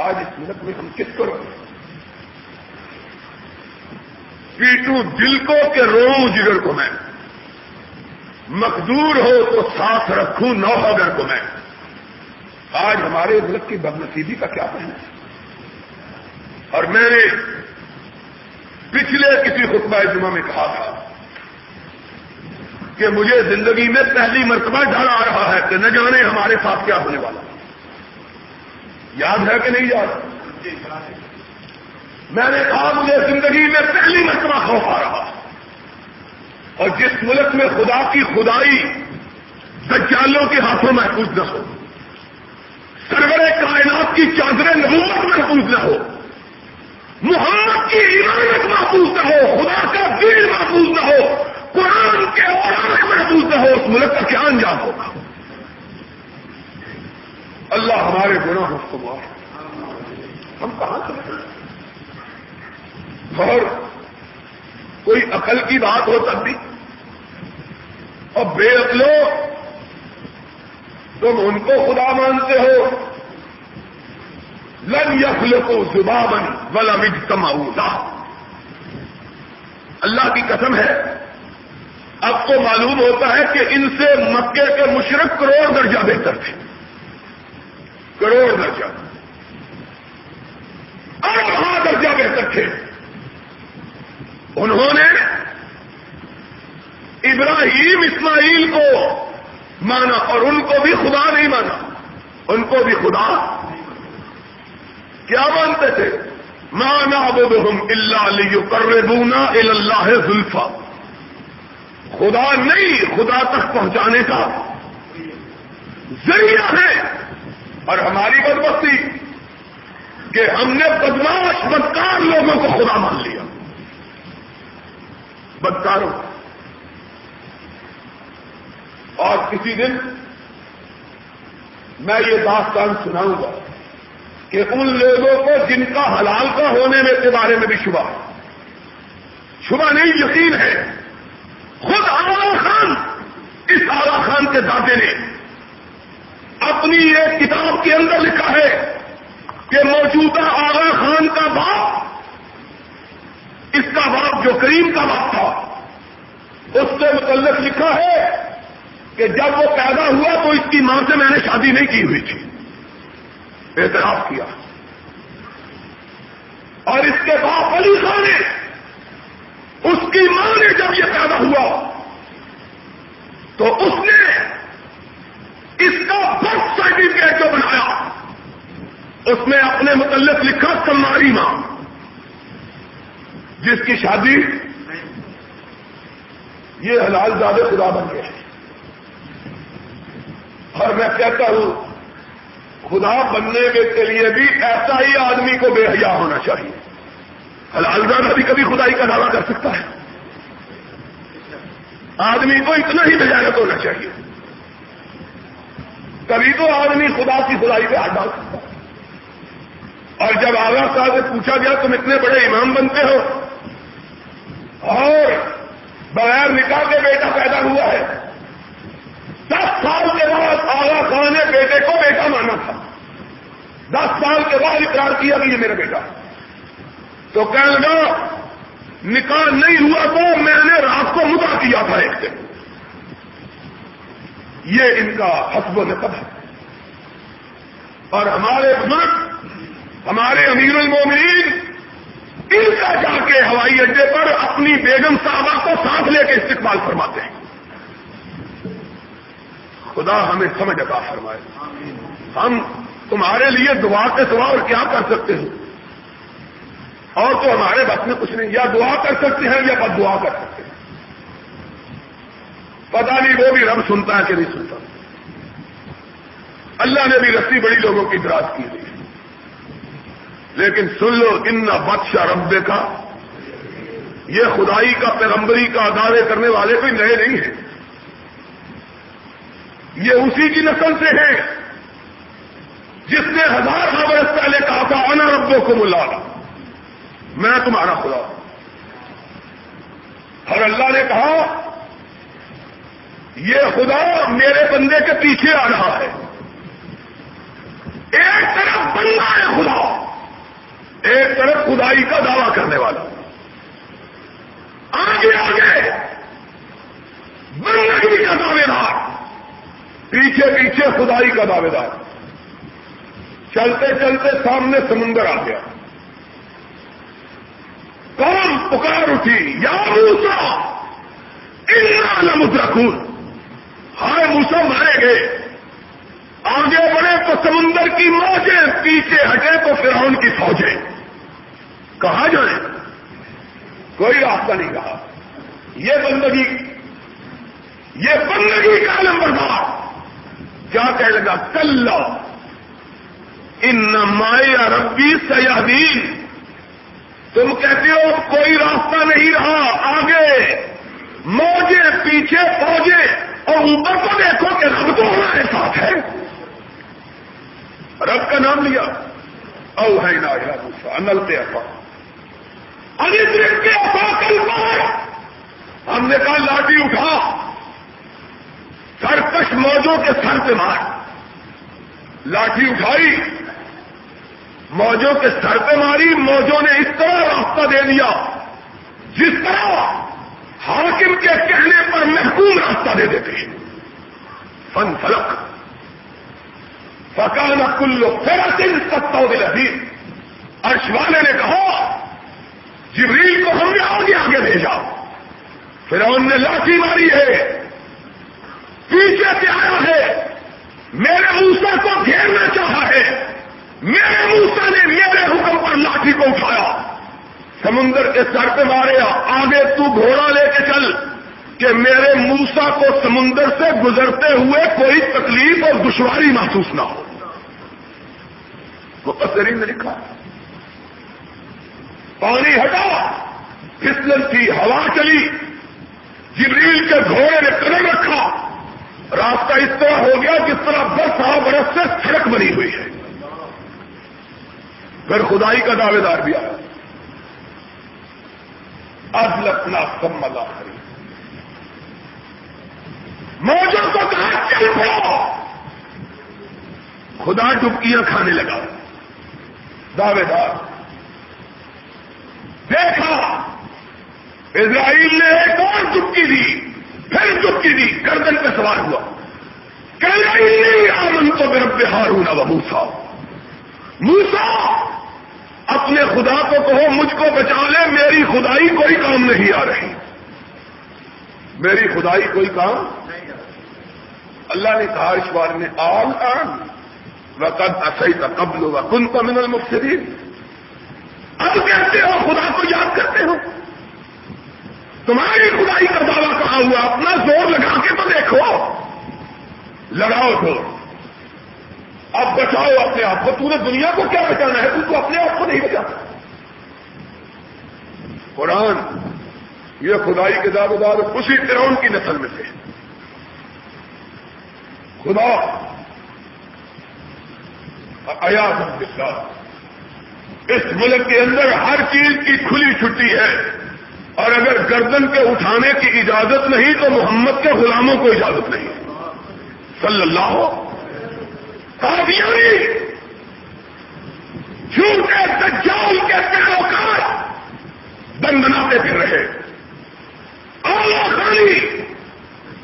آج اس ملک میں ہم کس کرو پیٹو دل کو کہ رو جگر کو میں۔ مقدور ہو تو ساتھ رکھوں نو کو میں۔ آج ہمارے ملک کی بدنسیبی کا کیا کہنا ہے اور میں نے پچھلے کسی خطبہ جمعہ میں کہا تھا کہ مجھے زندگی میں پہلی مرتبہ ڈر آ رہا ہے کہ نہ جانے ہمارے ساتھ کیا ہونے والا یاد ہے کہ نہیں یاد؟ میں نے کہا مجھے زندگی میں پہلی مرتبہ خوف آ رہا اور جس ملک میں خدا کی خدائی دجالوں کے ہاتھوں محفوظ نہ ہو، سرور کائنات کی چادریں نبوت محفوظ نہ ہو محمد کی عمارت محفوظ نہ ہو، خدا کا دل محفوظ نہ ہو، قرآن کے اور محفوظ نہ ہو، اس ملک کا کیا انجام ہوگا؟ اللہ ہمارے گناہ کو ہم کہاں سے اور کوئی عقل کی بات ہو سکتی اور بے عقلو تم ان کو خدا مانتے ہو۔ لن یخل کو زبابن ولا مجتمع اللہ کی قسم ہے، اب کو معلوم ہوتا ہے کہ ان سے مکے کے مشرق کروڑ درجہ بہتر تھے۔ کروڑ درجہ۔ اور وہاں درجہ بہتر تھے۔ انہوں نے ابراہیم اسماعیل کو مانا اور ان کو بھی خدا نہیں مانا۔ ان کو بھی خدا کیا مانتے تھے؟ مانا بہم اللہ علی کر بونا اللہ زلفا خدا نہیں، خدا تک پہنچانے کا ذریعہ ہے۔ اور ہماری بدبختی کہ ہم نے بدماش بدکار لوگوں کو خدا مان لیا۔ بدکاروں۔ اور کسی دن میں یہ داستان سناؤں گا۔ کہ ان لوگوں کو جن کا حلال کا ہونے میں کے بارے میں بھی شبہ شبہ نہیں، یقین ہے۔ خود آغا خان، اس آغا خان کے دادے نے اپنی ایک کتاب کے اندر لکھا ہے کہ موجودہ آغا خان کا باپ، اس کا باپ جو کریم کا باپ تھا، اس سے متعلق لکھا ہے کہ جب وہ پیدا ہوا تو اس کی ماں سے میں نے شادی نہیں کی ہوئی تھی۔ اعتراف کیا۔ اور اس کے باپ علی خان نے اس کی ماں نے جب یہ پیدا ہوا، تو اس نے اس کا برتھ سرٹیفکیٹ جو بنایا، اس میں اپنے متعلق لکھا کماری ماں، جس کی شادی یہ حلال زیادہ خدا بن گئے۔ اور میں کہتا ہوں خدا بننے کے لیے بھی ایسا ہی آدمی کو بے حیا ہونا چاہیے۔ حلال زیادہ بھی کبھی خدائی کا دعویٰ کر سکتا ہے۔ آدمی کو اتنا ہی بجائت ہونا چاہیے۔ کبھی تو آدمی خدا کی خدائی پہ ہاتھ ڈال سکتا ہے۔ اور جب آغا صاحب سے پوچھا گیا، تم اتنے بڑے امام بنتے ہو؟ اور بغیر نکاح کے بیٹا پیدا ہوا ہے۔ دس سال کے بعد آغا خان نے بیٹے کو بیٹا مانا تھا۔ دس سال کے بعد اقرار کیا کہ یہ میرا بیٹا۔ تو کہنے لگا، نکاح نہیں ہوا تو میں نے رات کو مدا کیا تھا ایک دن۔ یہ ان کا حسب و نقب ہے۔ اور ہمارے بزرگ، ہمارے امیر المومنین، ان کا جا کے ہوائی اڈے پر اپنی بیگم صاحبہ کو ساتھ لے کے استقبال فرماتے ہیں۔ خدا ہمیں سمجھ عطا فرمائے۔ ہم تمہارے لیے دعا کے سوا اور کیا کر سکتے ہیں؟ اور تو ہمارے بس میں کچھ نہیں، یا دعا کر سکتے ہیں یا بد دعا کر سکتے ہیں۔ پتا نہیں وہ بھی رب سنتا ہے کہ نہیں سنتا۔ اللہ نے بھی رسی بڑی لوگوں کی دراز کی ہوئی۔ لیکن سن لو، ان بدشاہ رب کا یہ خدائی کا، پیغمبری کا ادارے کرنے والے کوئی نئے نہیں ہیں۔ یہ اسی کی نسل سے ہے جس نے ہزار برس پہلے کہا تھا، انا ربوں کو ملا میں تمہارا خدا اور اللہ نے کہا، یہ خدا میرے بندے کے پیچھے آ رہا ہے۔ ایک طرف بندہ ہے خدا، ایک طرف خدائی کا دعویٰ کرنے والا۔ آگے آگے۔ بندگی کا دعوے دار پیچھے پیچھے خدائی کا دعوے دار چلتے چلتے سامنے سمندر آ گیا۔ کون پکار اٹھی، یا موسا ان خون ہائے موسا مارے گئے آگے بڑھے تو سمندر کی موجیں، پیچھے ہٹے تو فرعون کی فوجیں۔ کہا جائیں؟ کوئی راستہ نہیں کہا یہ بندگی یہ بندگی کا نمبر بار کیا کہہ لگا کل ان مایا ربی سیادین تم کہتے ہو، کوئی راستہ نہیں رہا، آگے، موجے، پیچھے، فوجے۔ اور اوپر کو دیکھو کہ رب تو ہمارے ساتھ ہے۔ رب کا نام لیا۔ او ہے نا انل پہ افا کے افا کل ہم نے کہا، لاٹھی اٹھا۔ سرکش موجوں کے سر پہ مار۔ لاٹھی اٹھائی، موجوں کے سر پہ ماری، موجوں نے اس طرح راستہ دے دیا، جس طرح حاکم کے کہنے پر محکوم راستہ دے دیتے ہیں۔ فن فلک۔ فکان کلو فیراتن ستو دل ارش والے نے کہا، جبریل کو ہم نے آگے آگے بھیجا۔ پھر نے لاٹھی ماری ہے۔ پیچھے سے آیا ہے۔ میرے موسا کو گھیرنا چاہا ہے۔ میرے موسا نے میرے حکم پر لاٹھی کو اٹھایا۔ سمندر کے سر پہ مارے آگے تو گھوڑا لے کے چل، کہ میرے موسا کو سمندر سے گزرتے ہوئے کوئی تکلیف اور دشواری محسوس نہ ہو۔ وہ نے لکھا، پانی ہٹا پھسلن تھی ہوا چلی، جبریل کے گھوڑے نے قدم رکھا۔ راستہ اس طرح ہو گیا جس طرح دس سال برس سے سڑک بنی ہوئی ہے۔ پھر خدائی کا دعوے دار بھی آیا۔ اب لکھنا کم مزہ خری موجوں کو کہا، چل پڑو خدا ڈبکیاں کھانے لگا۔ دعوے دار۔ دیکھا، اسرائیل نے ایک اور ڈبکی دی پھر ڈبکی دی گردن پہ سوار ہوا آمن تو میرا بہار ہوں نا موسا موسا اپنے خدا کو کہو، مجھ کو بچا لے، میری خدائی کوئی کام نہیں آ رہی. میری خدائی کوئی کام اللہ نے کہا، اس بار میں آل آن وقت اصحی کا قبل ہوگا کن کا من المفسرین اب کہتے ہو، خدا کو یاد کرتے ہو۔ تمہاری خدائی کا دعویٰ کہا ہوا؟ اپنا زور لگا کے تو دیکھو۔ لڑاؤ تو اب بچاؤ اپنے آپ کو۔ پورے دنیا کو کیا بچانا ہے؟ تو اپنے آپ کو نہیں بچا قرآن، یہ خدائی کے دار دار اسی فرعون کی نسل میں سے خدا ایاز اس ملک کے اندر ہر چیز کی کھلی چھٹی ہے۔ اور اگر گردن کے اٹھانے کی اجازت نہیں تو محمد کے غلاموں کو اجازت نہیں۔ صلی اللہ ہو۔ جھوٹے دجال کے پیروکار دن بناتے پھر رہے آلہ خانی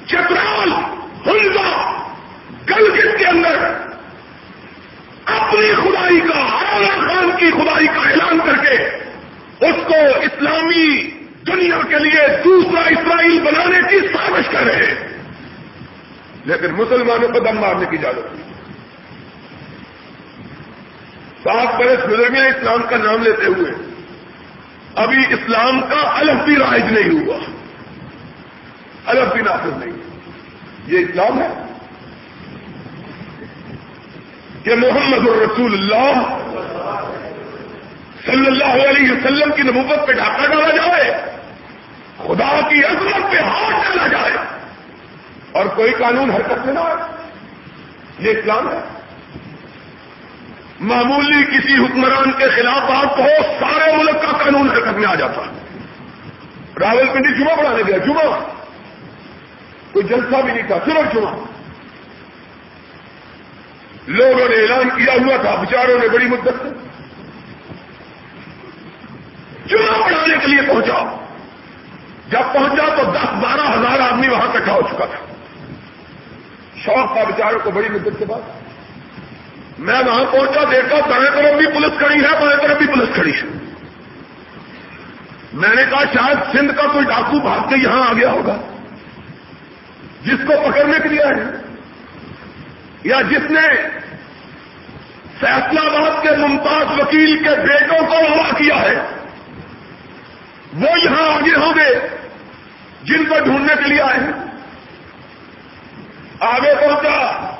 چترال ہنزا گلگت کے اندر اپنی خدائی کا آلہ خان کی خدائی کا اعلان کر کے اس کو اسلامی دنیا کے لیے دوسرا اسرائیل بنانے کی سازش کر رہے ہیں لیکن مسلمانوں کو دم مارنے کی اجازت نہیں سات برس گزر اسلام کا نام لیتے ہوئے۔ ابھی اسلام کا الگ بھی رائج نہیں ہوا۔ الگ بھی نافذ نہیں۔ یہ اسلام ہے۔ کہ محمد الرسول اللہ صلی اللہ علیہ وسلم کی نبوت پہ ڈھاکہ ڈالا جائے، خدا کی عظمت پہ ہاتھ ڈالا جائے۔ اور کوئی قانون حرکت میں نہ آئے۔ یہ اسلام ہے۔ معمولی کسی حکمران کے خلاف بات ہو سارے ملک کا قانون حرکت میں آ جاتا۔ راول پنڈی جمعہ بڑھانے گیا، جمعہ۔ کوئی جلسہ بھی نہیں تھا، صرف جمعہ۔ لوگوں نے اعلان کیا ہوا تھا بچاروں نے بڑی مدت سے۔ چنا بڑھانے کے لیے پہنچا۔ جب پہنچا تو دس بارہ ہزار آدمی وہاں کٹھا ہو چکا تھا۔ شوق تھا بچاروں کو بڑی مدت کے بعد۔ میں وہاں پہنچا، دیکھا دائیں طرف بھی پولیس کھڑی ہے، بائیں طرف بھی پولیس کھڑی ہے۔ میں نے کہا شاید سندھ کا کوئی ڈاکو بھاگ کے یہاں آ گیا ہوگا۔ جس کو پکڑنے کے لیے آئے یا جس نے فیصلہ آباد کے ممتاز وکیل کے بیٹوں کو ہوا کیا ہے، وہ یہاں آگے ہوں گے، جن کو ڈھونڈنے کے لیے آئے ہیں۔ آگے پہنچا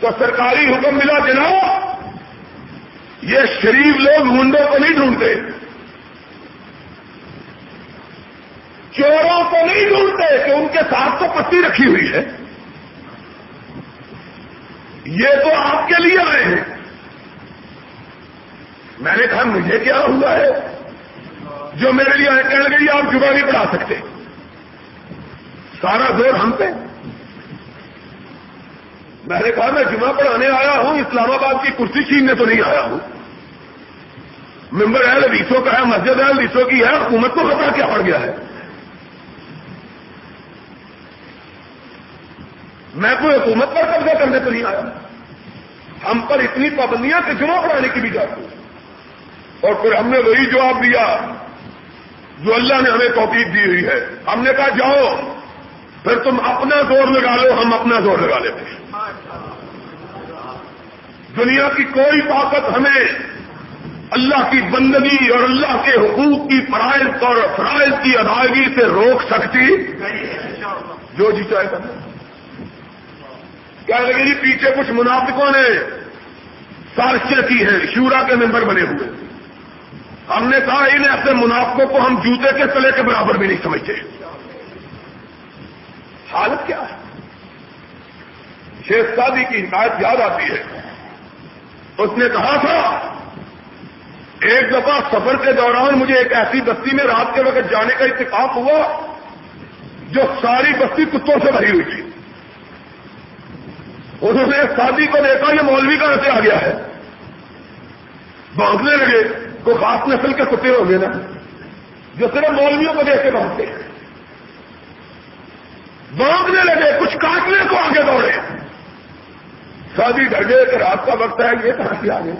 تو سرکاری حکم ملا جناب، یہ شریف لوگ ہنڈوں کو نہیں ڈھونڈتے۔ چوروں کو نہیں ڈھونڈتے کہ ان کے ساتھ تو پتی رکھی ہوئی ہے۔ یہ تو آپ کے لیے آئے ہیں۔ میں نے کہا، مجھے کیا ہوا ہے؟ جو میرے لیے آئے، کہنے لگے آپ جمعہ نہیں پڑھا سکتے۔ سارا زور ہم پہ۔ میں نے کہا میں جمعہ پڑھانے آیا ہوں، اسلام آباد کی کرسی چھیننے تو نہیں آیا ہوں۔ ممبر اہل ریسو کا ہے، مسجد اہل ریسو کی ہے، حکومت کو خطرہ کیا پڑ گیا ہے۔ میں کوئی حکومت پر قبضہ کرنے تو نہیں آیا۔ ہم پر اتنی پابندیاں کہ جمعہ پڑھانے کی بھی جاتی۔ اور پھر ہم نے وہی جواب دیا، جو اللہ نے ہمیں توفیق دی ہوئی ہے۔ ہم نے کہا جاؤ پھر تم اپنا زور لگا لو، ہم اپنا زور لگا لیتے ہیں۔ دنیا کی کوئی طاقت ہمیں اللہ کی بندگی اور اللہ کے حقوق کی فرائض اور فرائض کی ادائیگی سے روک سکتی؟ جو جی چاہے کرنا۔ کیا لگے جی پیچھے کچھ منافقوں نے سارشیں کی ہیں، شورا کے ممبر بنے ہوئے۔ ہم نے کہا ان ایسے منافقوں کو ہم جوتے کے تلے کے برابر بھی نہیں سمجھتے۔ حالت کیا ہے؟ شیخ سادی کی حکایت یاد آتی ہے۔ اس نے کہا تھا، ایک دفعہ سفر کے دوران مجھے ایک ایسی بستی میں رات کے وقت جانے کا اتفاق ہوا جو ساری بستی کتوں سے بھری ہوئی تھی۔ انہوں نے شادی کو دیکھا، یہ مولوی کا ایسے آ گیا ہے۔ باندھنے لگے، کوئی خاص نسل کے کتے ہوں گے نا، جو صرف مولویوں کو دیکھ کے باندھتے باندھنے لگے، کچھ کاٹنے کو آگے دوڑے۔ شادی ڈر گئے کہ رات کا وقت ہے، یہ کہاں سے آگے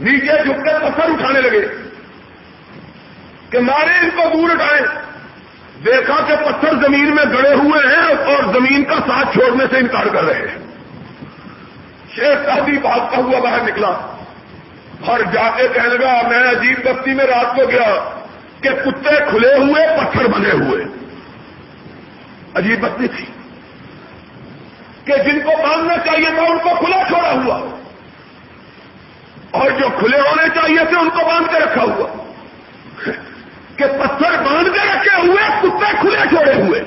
نیچے جھک کر پتھر اٹھانے لگے کہ مارے ان کو دور اٹھائے۔ دیکھا کہ پتھر زمین میں گڑے ہوئے ہیں اور زمین کا ساتھ چھوڑنے سے انکار کر رہے ہیں۔ شیخ شادی بھاگتا ہوا باہر نکلا۔ اور جا کے کہنے لگا، میں عجیب بستی میں رات کو گیا کہ کتے کھلے ہوئے، پتھر بنے ہوئے۔ عجیب بستی تھی کہ جن کو باندھنا چاہیے تھا، ان کو کھلا چھوڑا ہوا۔ اور جو کھلے ہونے چاہیے تھے، ان کو باندھ کے رکھا ہوا۔ کہ پتھر باندھ کے رکھے ہوئے، کتے کھلے چھوڑے ہوئے۔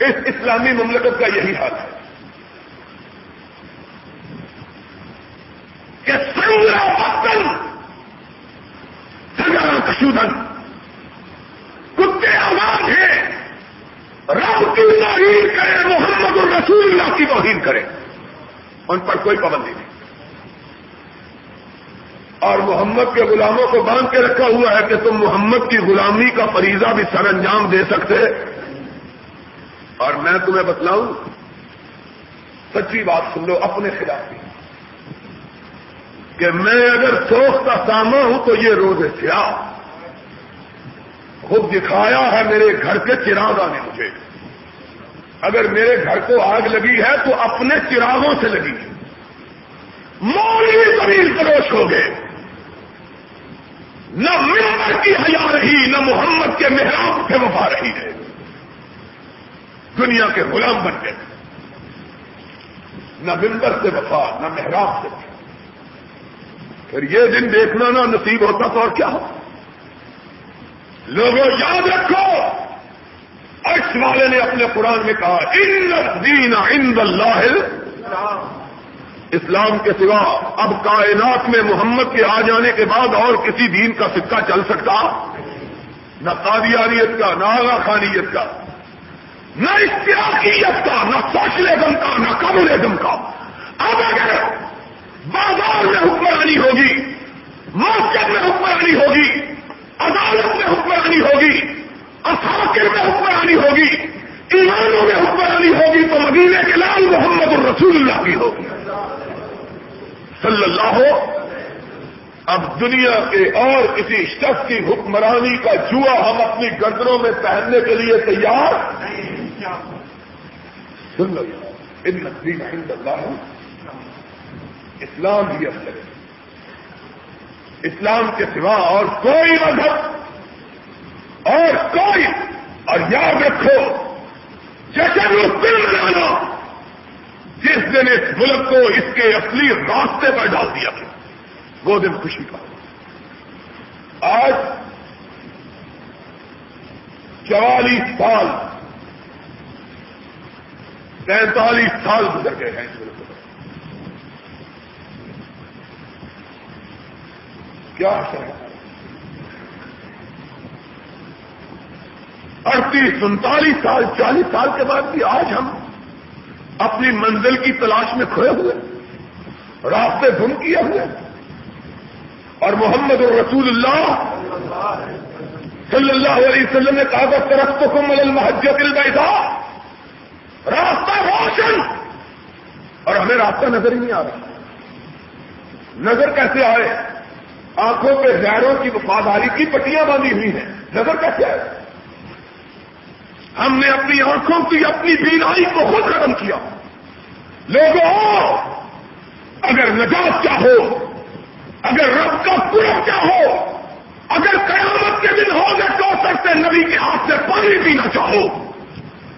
اس اسلامی مملکت کا یہی حال ہے۔ کہ سنگرا پتن سنگرا کشودن۔ کتے آواز ہے رب کی توہین کرے، محمد الرسول اللہ کی توہین کرے۔ ان پر کوئی پابندی نہیں۔ اور محمد کے غلاموں کو باندھ کے رکھا ہوا ہے کہ تم محمد کی غلامی کا فریضہ بھی سر انجام دے سکتے۔ اور میں تمہیں بتلاؤں، سچی بات سن لو، اپنے خلاف کہ میں اگر سوکھ کا ساما ہوں تو یہ روز سیاہ۔ خود دکھایا ہے، میرے گھر کے چراغ نے مجھے۔ اگر میرے گھر کو آگ لگی ہے تو اپنے چراغوں سے لگی۔ مولی زمین فروش ہو گئے۔ نہ ممبر کی حیا رہی، نہ محمد کے محراب سے وفا رہی ہے۔ دنیا کے غلام بن گئے۔ نہ ممبر سے وفا، نہ محراب سے۔ وفا پھر یہ دن دیکھنا نہ نصیب ہوتا تو اور کیا ہو لوگوں یاد رکھو عرش والے نے اپنے قرآن میں کہا، ان دین عند اللہ اسلام کے سوا اب کائنات میں محمد کے آ جانے کے بعد اور کسی دین کا سکہ چل سکتا؟ نہ قادیانیت کا، نہ آغا خانیت کا، نہ اشتراکیت کا، نہ سوشلزم کا، نہ کمونزم کا۔ اب اگر بازار میں حکمرانی ہوگی، مسجد میں حکمرانی ہوگی عدالت میں حکمرانی ہوگی اساکر میں حکمرانی ہوگی، ایمانوں میں حکمرانی ہوگی، تو مدینے کے لال محمد الرسول اللہ کی ہوگی۔ صلی اللہ ہو، اب دنیا کے اور کسی شخص کی حکمرانی کا جوا ہم اپنی گردنوں میں پہننے کے لیے تیار؟ سن لو ان نقدین اللہ، اسلام ہی افضل ہے۔ اسلام کے سوا اور کوئی مذہب اور کوئی اور یاد رکھو جشن اس دن منانا جس دن اس ملک کو اس کے اصلی راستے پر ڈال دیا گیا، وہ دن خوشی کا۔ آج چوالیس سال، پینتالیس سال گزر گئے ہیں اس ملک میں کیا ہے؟ اڑتیس، انتالیس سال، چالیس سال کے بعد بھی آج ہم اپنی منزل کی تلاش میں کھوئے ہوئے راستے گم کیے ہوئے اور محمد الرسول اللہ صلی اللہ علیہ وسلم نے کہا تھا طرف تو کم المحجت البیضا راستہ روشن۔ اور ہمیں راستہ نظر ہی نہیں آ رہا۔ نظر کیسے آئے؟ آنکھوں پہ غیروں کی وفاداری کی پٹیاں باندھی ہوئی ہیں۔ نظر کیسے آئے؟ ہم نے اپنی آنکھوں کی اپنی بینائی کو خود ختم کیا۔ لوگوں، اگر نجات چاہو اگر رب کا پورا چاہو اگر قیامت کے دن ہو گئے تو سکتے نبی کے ہاتھ سے پانی پینا چاہو،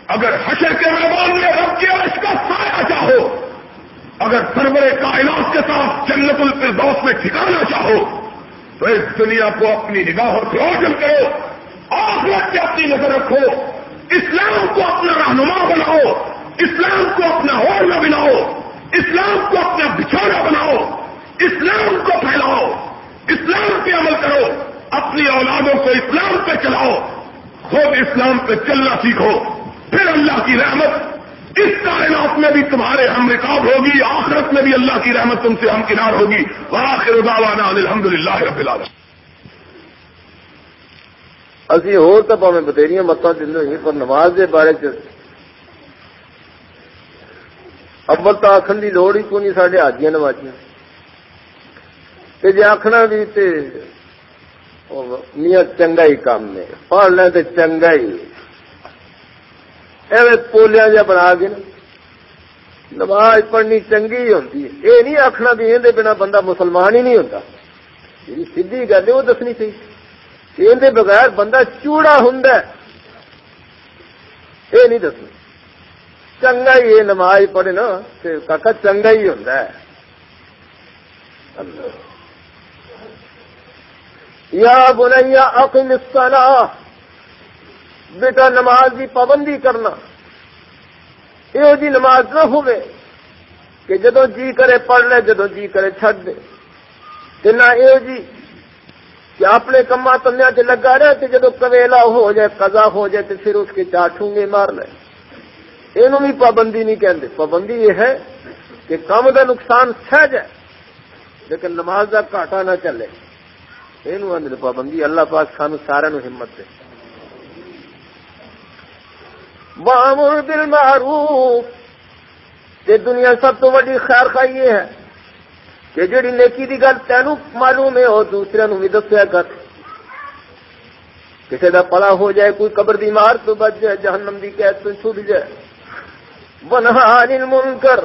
اگر حشر کے میدان میں رب کے عرش کا سایہ چاہو، اگر سرور کائنات کے ساتھ جنت الفردوس میں ٹھکانا چاہو تو اس دنیا کو اپنی نگاہوں سے روشن کرو، آخرت سے اپنی نظر رکھو، اسلام کو اپنا رہنما بناؤ، اسلام کو اپنا اور بناؤ، اسلام کو اپنا بچھوڑا بناؤ، اسلام کو پھیلاؤ، اسلام پہ عمل کرو، اپنی اولادوں کو اسلام پہ چلاؤ، خود اسلام پہ چلنا سیکھو، پھر اللہ کی رحمت اس کائنات میں بھی تمہارے ہم رکاب ہوگی، آخرت میں بھی اللہ کی رحمت تم سے ہم کنار ہوگی۔ آخر دعوانا الحمد للہ رب العالمین۔ اسی ہو تو پہ بتھیری متاں دن ہوئی پر نماز کے بارے چ۔ ابل تو آخر کی لوڑ ہی کو نہیں سارے آجیاں نمازیاں جی آخنا بھی میاں چنگا ہی کام ہے پڑھ لیں تو چنگا ہی ایویں پولیا جا بنا کے نماز پڑھنی چنگی ہی ہوتی ہے۔ یہ نہیں آخنا بھی یہ بنا بندہ مسلمان ہی نہیں ہوتا جی سیدھی گل ہے، وہ دسنی چاہیے یہ بغیر بندہ چوڑا ہوں یہ نہیں دسنا چنگا ہی یہ نماز پڑھے نا کاکا چنگا ہی ہوں یا بنیا اقم الصلاح بیٹا نماز کی پابندی کرنا۔ یہ جی نماز نہ ہوئے کہ جدو جی کرے پڑھ لے جدو جی کرے چھڈ دے۔ نہ یہ جی کہ اپنے کما تنیا سے لگا رہے تو جدو کویلا ہو جائے، قضا ہو جائے تو پھر اس کے چاٹوں گے مار لے۔ یہ بھی پابندی نہیں کہتے پابندی یہ ہے کہ کم کا نقصان سہ جائے، لیکن نماز کا گاٹا نہ چلے۔ یہ پابندی اللہ پاک سانو سارا ہمت دے۔ بامر دل معروف دنیا سب تو ویڈی خیر خائی یہ ہے کہ جڑی نیکی کی گل تینوں معلوم ہے، اور دوسرے نو بھی دسیا کر۔ کسی کا پلا ہو جائے، کوئی قبر دی مار تو بچ جائے، جہنم دی قید تو چھوٹ جائے۔ بنہا المنکر۔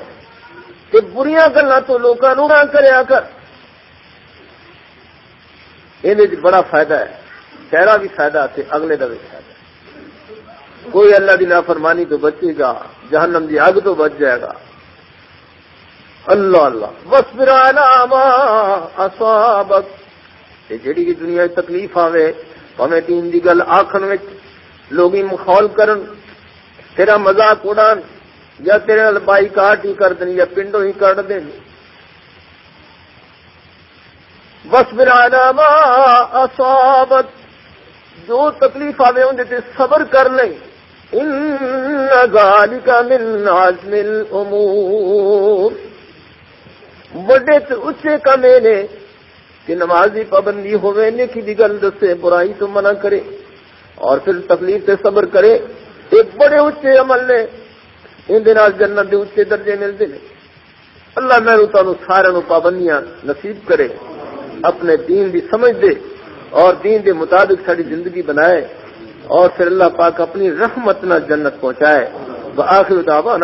کہ بریاں گلا تو لوگوں نہ کریا کر۔ یہ بڑا فائدہ ہے۔ تیرا بھی فائدہ تے اگلے کا بھی۔ فائدہ کوئی اللہ کی نافرمانی تو بچے گا، جہنم دی اگ تو بچ جائے گا۔ اللہ اللہ۔ بس اصابت جیڑی کی دنیا تکلیف آوے پویں تین دی گل آخر لوگ مخول کرن، تیرا مزاق اڑان، یا تیرے بائی کاٹ ہی کر دیں یا پنڈوں ہی کر دیں بس ما اصابت جو تکلیف آئے ہوں تے صبر کر لیں۔ ان ذالک من عزم الامور بڑے تے اچھے کمے نے کہ نمازی پابندی ہوئے، نیکی دی گل دسے برائی تو منع کرے اور پھر تکلیف تے صبر کرے۔ ایک بڑے اچھے عمل نے ان دن جنت دے اچھے درجے ملتے ہیں۔ اللہ میں تمہیں سارے پابندیاں نصیب کرے، اپنے دین بھی سمجھ دے اور دین دے مطابق ساری زندگی بنائے۔ اور پھر اللہ پاک اپنی رحمت نہ جنت پہنچائے۔ آخر دعوانا